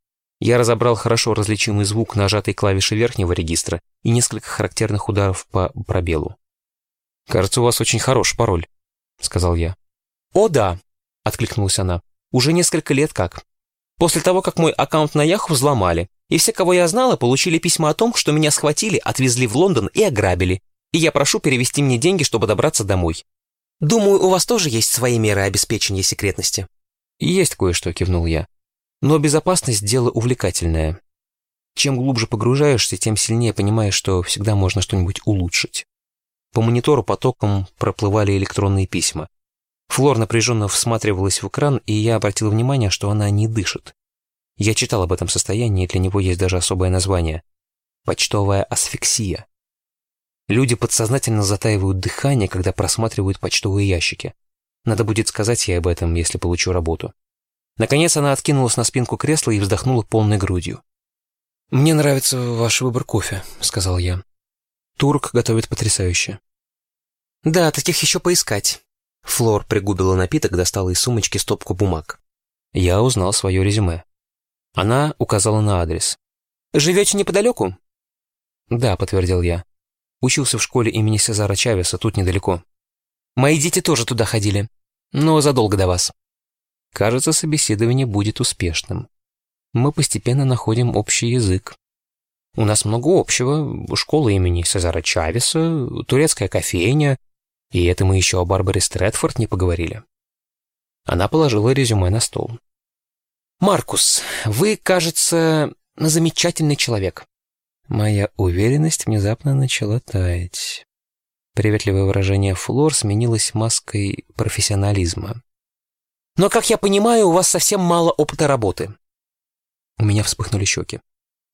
Я разобрал хорошо различимый звук нажатой клавиши верхнего регистра и несколько характерных ударов по пробелу. «Кажется, у вас очень хороший пароль», — сказал я. «О, да», — откликнулась она. «Уже несколько лет как. После того, как мой аккаунт на Яху взломали, и все, кого я знала, получили письма о том, что меня схватили, отвезли в Лондон и ограбили, и я прошу перевести мне деньги, чтобы добраться домой. Думаю, у вас тоже есть свои меры обеспечения секретности. Есть кое-что, кивнул я. Но безопасность — дело увлекательное. Чем глубже погружаешься, тем сильнее понимаешь, что всегда можно что-нибудь улучшить. По монитору потоком проплывали электронные письма. Флор напряженно всматривалась в экран, и я обратил внимание, что она не дышит. Я читал об этом состоянии, для него есть даже особое название — почтовая асфиксия. Люди подсознательно затаивают дыхание, когда просматривают почтовые ящики. Надо будет сказать ей об этом, если получу работу. Наконец она откинулась на спинку кресла и вздохнула полной грудью. «Мне нравится ваш выбор кофе», — сказал я. «Турк готовит потрясающе». «Да, таких еще поискать». Флор пригубила напиток, достала из сумочки стопку бумаг. Я узнал свое резюме. Она указала на адрес. «Живете неподалеку?» «Да», — подтвердил я. Учился в школе имени Сезара Чавеса, тут недалеко. Мои дети тоже туда ходили, но задолго до вас. Кажется, собеседование будет успешным. Мы постепенно находим общий язык. У нас много общего. Школа имени Сезара Чавеса, турецкая кофейня, и это мы еще о Барбаре Стрэдфорд не поговорили. Она положила резюме на стол. «Маркус, вы, кажется, замечательный человек. Моя уверенность внезапно начала таять. Приветливое выражение Флор сменилось маской профессионализма. «Но, как я понимаю, у вас совсем мало опыта работы». У меня вспыхнули щеки.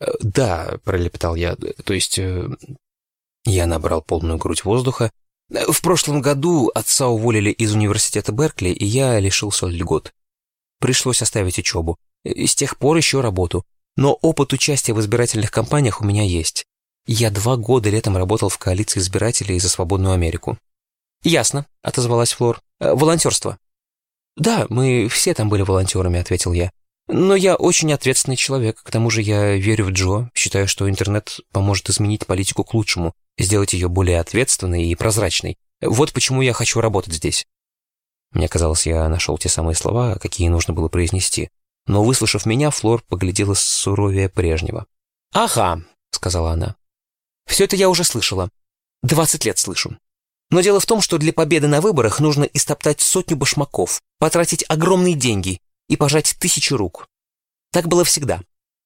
«Э, «Да», — пролепетал я, — «то есть...» э, Я набрал полную грудь воздуха В прошлом году отца уволили из университета Беркли, и я лишился льгот. Пришлось оставить учебу. С тех пор еще работу. Но опыт участия в избирательных кампаниях у меня есть. Я два года летом работал в коалиции избирателей за свободную Америку. «Ясно», — отозвалась Флор. «Э, «Волонтерство». «Да, мы все там были волонтерами», — ответил я. «Но я очень ответственный человек. К тому же я верю в Джо, считаю, что интернет поможет изменить политику к лучшему, сделать ее более ответственной и прозрачной. Вот почему я хочу работать здесь». Мне казалось, я нашел те самые слова, какие нужно было произнести. Но, выслушав меня, Флор поглядела суровее прежнего. «Ага», — сказала она. «Все это я уже слышала. Двадцать лет слышу. Но дело в том, что для победы на выборах нужно истоптать сотню башмаков, потратить огромные деньги и пожать тысячи рук. Так было всегда.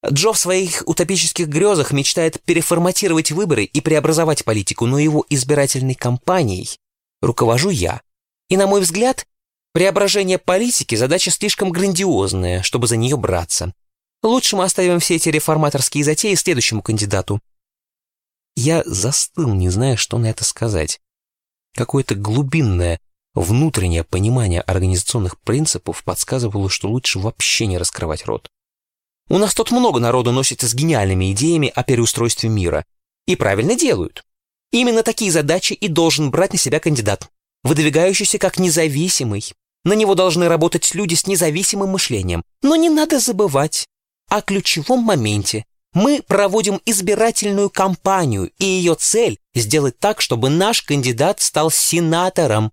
Джо в своих утопических грезах мечтает переформатировать выборы и преобразовать политику, но его избирательной кампанией руковожу я. И, на мой взгляд, преображение политики – задача слишком грандиозная, чтобы за нее браться. Лучше мы оставим все эти реформаторские затеи следующему кандидату. Я застыл, не зная, что на это сказать. Какое-то глубинное, внутреннее понимание организационных принципов подсказывало, что лучше вообще не раскрывать рот. У нас тут много народу носится с гениальными идеями о переустройстве мира. И правильно делают. Именно такие задачи и должен брать на себя кандидат, выдвигающийся как независимый. На него должны работать люди с независимым мышлением. Но не надо забывать о ключевом моменте, мы проводим избирательную кампанию, и ее цель – сделать так, чтобы наш кандидат стал сенатором.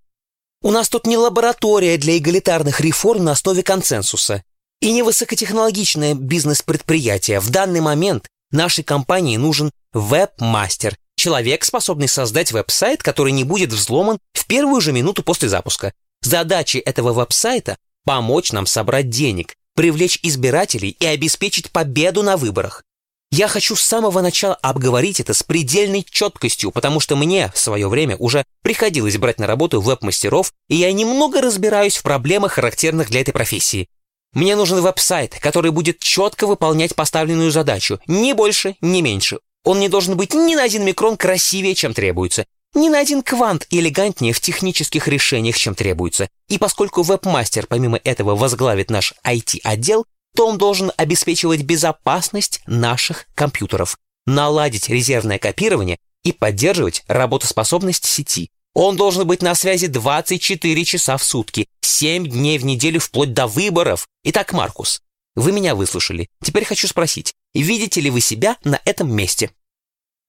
У нас тут не лаборатория для эгалитарных реформ на основе консенсуса и не высокотехнологичное бизнес-предприятие. В данный момент нашей компании нужен веб-мастер, человек, способный создать веб-сайт, который не будет взломан в первую же минуту после запуска. Задача этого веб-сайта – помочь нам собрать денег, привлечь избирателей и обеспечить победу на выборах. Я хочу с самого начала обговорить это с предельной четкостью, потому что мне в свое время уже приходилось брать на работу веб-мастеров, и я немного разбираюсь в проблемах, характерных для этой профессии. Мне нужен веб-сайт, который будет четко выполнять поставленную задачу, ни больше, ни меньше. Он не должен быть ни на один микрон красивее, чем требуется, ни на один квант элегантнее в технических решениях, чем требуется. И поскольку веб-мастер помимо этого возглавит наш IT-отдел, то он должен обеспечивать безопасность наших компьютеров, наладить резервное копирование и поддерживать работоспособность сети. Он должен быть на связи 24 часа в сутки, 7 дней в неделю вплоть до выборов. Итак, Маркус, вы меня выслушали. Теперь хочу спросить, видите ли вы себя на этом месте?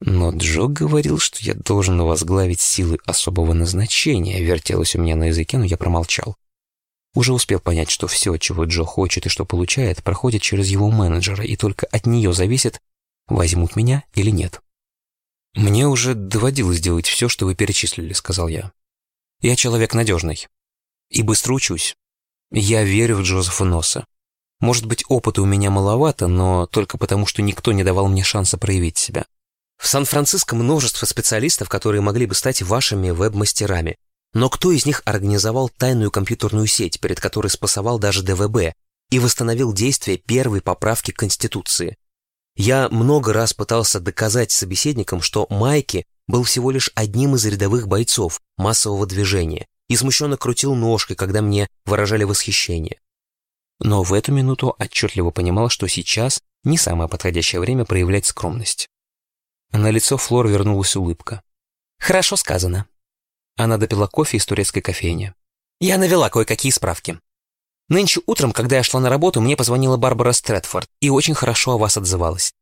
Но Джо говорил, что я должен возглавить силы особого назначения, вертелось у меня на языке, но я промолчал. Уже успел понять, что все, чего Джо хочет и что получает, проходит через его менеджера, и только от нее зависит, возьмут меня или нет. «Мне уже доводилось делать все, что вы перечислили», — сказал я. «Я человек надежный. И быстро учусь. Я верю в Джозефа Носа. Может быть, опыта у меня маловато, но только потому, что никто не давал мне шанса проявить себя. В Сан-Франциско множество специалистов, которые могли бы стать вашими веб-мастерами. Но кто из них организовал тайную компьютерную сеть, перед которой спасовал даже ДВБ, и восстановил действие первой поправки к Конституции? Я много раз пытался доказать собеседникам, что Майки был всего лишь одним из рядовых бойцов массового движения и смущенно крутил ножкой, когда мне выражали восхищение. Но в эту минуту отчетливо понимал, что сейчас не самое подходящее время проявлять скромность. На лицо Флор вернулась улыбка. «Хорошо сказано. Она допила кофе из турецкой кофейни. Я навела кое-какие справки. Нынче утром, когда я шла на работу, мне позвонила Барбара Стрэдфорд и очень хорошо о вас отзывалась.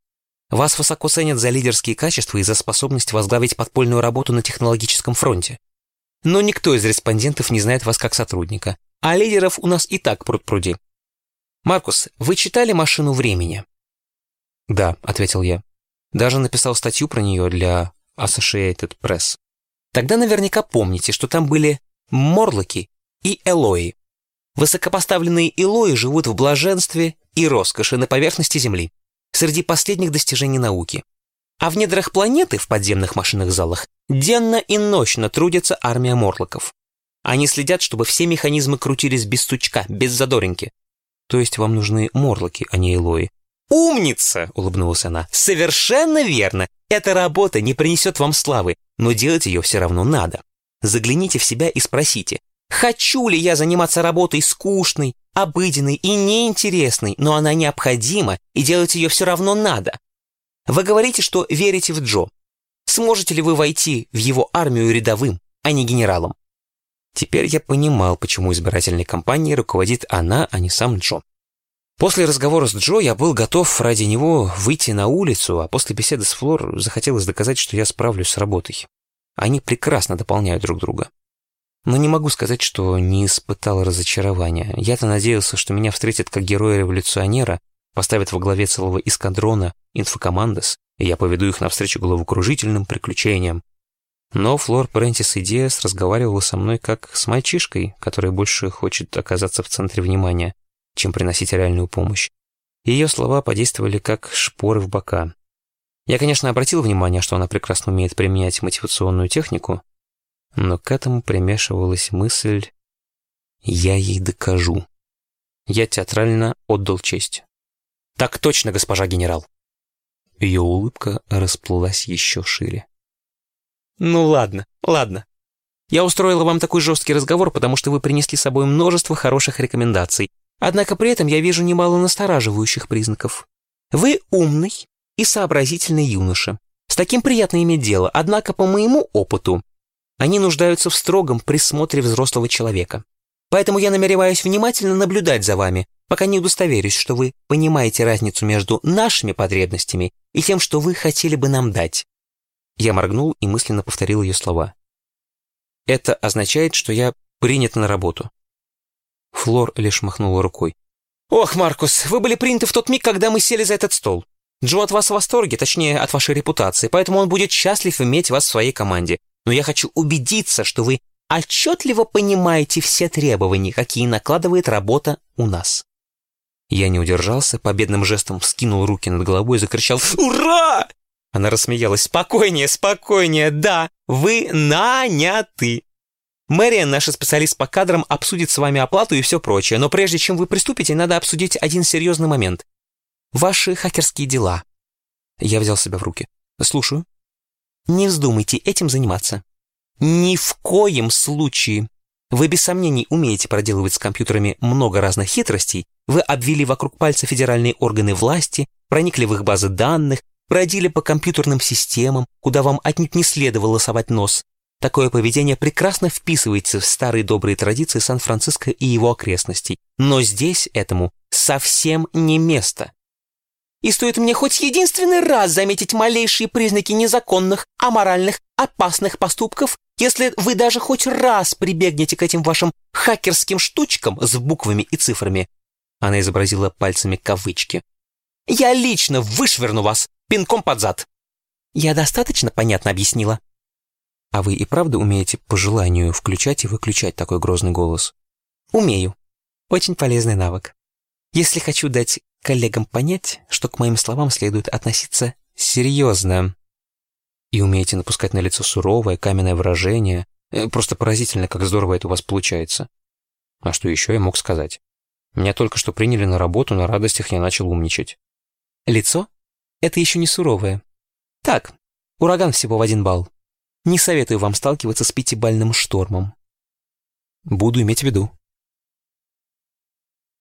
Вас высоко ценят за лидерские качества и за способность возглавить подпольную работу на технологическом фронте. Но никто из респондентов не знает вас как сотрудника, а лидеров у нас и так пруд-пруди. Маркус, вы читали «Машину времени»? Да, ответил я. Даже написал статью про нее для Associated Press. Тогда наверняка помните, что там были Морлоки и Элои. Высокопоставленные Элои живут в блаженстве и роскоши на поверхности Земли, среди последних достижений науки. А в недрах планеты, в подземных машинных залах, денно и ночно трудится армия Морлоков. Они следят, чтобы все механизмы крутились без стучка, без задоринки. То есть вам нужны Морлоки, а не Элои. «Умница!» — улыбнулась она. «Совершенно верно! Эта работа не принесет вам славы, но делать ее все равно надо. загляните в себя и спросите, хочу ли я заниматься работой скучной, обыденной и неинтересной, но она необходима, и делать ее все равно надо. Вы говорите, что верите в Джо. Сможете ли вы войти в его армию рядовым, а не генералом? Теперь я понимал, почему избирательной кампанией руководит она, а не сам Джо. После разговора с Джо я был готов ради него выйти на улицу, а после беседы с Флор захотелось доказать, что я справлюсь с работой. Они прекрасно дополняют друг друга. Но не могу сказать, что не испытал разочарования. Я-то надеялся, что меня встретят как героя-революционера, поставят во главе целого эскадрона инфокомандос, и я поведу их навстречу головокружительным приключениям. Но Флор Прентис и Диас разговаривала со мной как с мальчишкой, который больше хочет оказаться в центре внимания, чем приносить реальную помощь. Ее слова подействовали как шпоры в бока. Я, конечно, обратил внимание, что она прекрасно умеет применять мотивационную технику, но к этому примешивалась мысль «я ей докажу». Я театрально отдал честь. «Так точно, госпожа генерал!» Ее улыбка расплылась еще шире. «Ну ладно, ладно. Я устроила вам такой жесткий разговор, потому что вы принесли с собой множество хороших рекомендаций, Однако при этом я вижу немало настораживающих признаков. Вы умный и сообразительный юноша. С таким приятно иметь дело, однако по моему опыту они нуждаются в строгом присмотре взрослого человека. Поэтому я намереваюсь внимательно наблюдать за вами, пока не удостоверюсь, что вы понимаете разницу между нашими потребностями и тем, что вы хотели бы нам дать. Я моргнул и мысленно повторил ее слова. Это означает, что я принят на работу. Флор лишь махнула рукой. «Ох, Маркус, вы были приняты в тот миг, когда мы сели за этот стол. Джо от вас в восторге, точнее, от вашей репутации, поэтому он будет счастлив иметь вас в своей команде. Но я хочу убедиться, что вы отчетливо понимаете все требования, какие накладывает работа у нас». Я не удержался, победным жестом вскинул руки над головой и закричал «Ура!». Она рассмеялась. «Спокойнее, спокойнее, да, вы наняты. Мэриан, наш специалист по кадрам, обсудит с вами оплату и все прочее, но прежде чем вы приступите, надо обсудить один серьезный момент. Ваши хакерские дела. Я взял себя в руки. Слушаю. Не вздумайте этим заниматься. Ни в коем случае. Вы без сомнений умеете проделывать с компьютерами много разных хитростей, вы обвели вокруг пальца федеральные органы власти, проникли в их базы данных, бродили по компьютерным системам, куда вам отнюдь не следовало совать нос, Такое поведение прекрасно вписывается в старые добрые традиции Сан-Франциско и его окрестностей, но здесь этому совсем не место. И стоит мне хоть единственный раз заметить малейшие признаки незаконных, аморальных, опасных поступков, если вы даже хоть раз прибегнете к этим вашим хакерским штучкам с буквами и цифрами. Она изобразила пальцами кавычки. Я лично вышвырну вас пинком под зад. Я достаточно понятно объяснила? А вы и правда умеете по желанию включать и выключать такой грозный голос? Умею. Очень полезный навык. Если хочу дать коллегам понять, что к моим словам следует относиться серьезно. И умеете напускать на лицо суровое, каменное выражение. Э, просто поразительно, как здорово это у вас получается. А что еще я мог сказать? Меня только что приняли на работу, на радостях я начал умничать. Лицо? Это еще не суровое. Так, ураган всего в один балл. Не советую вам сталкиваться с пятибальным штормом. Буду иметь в виду.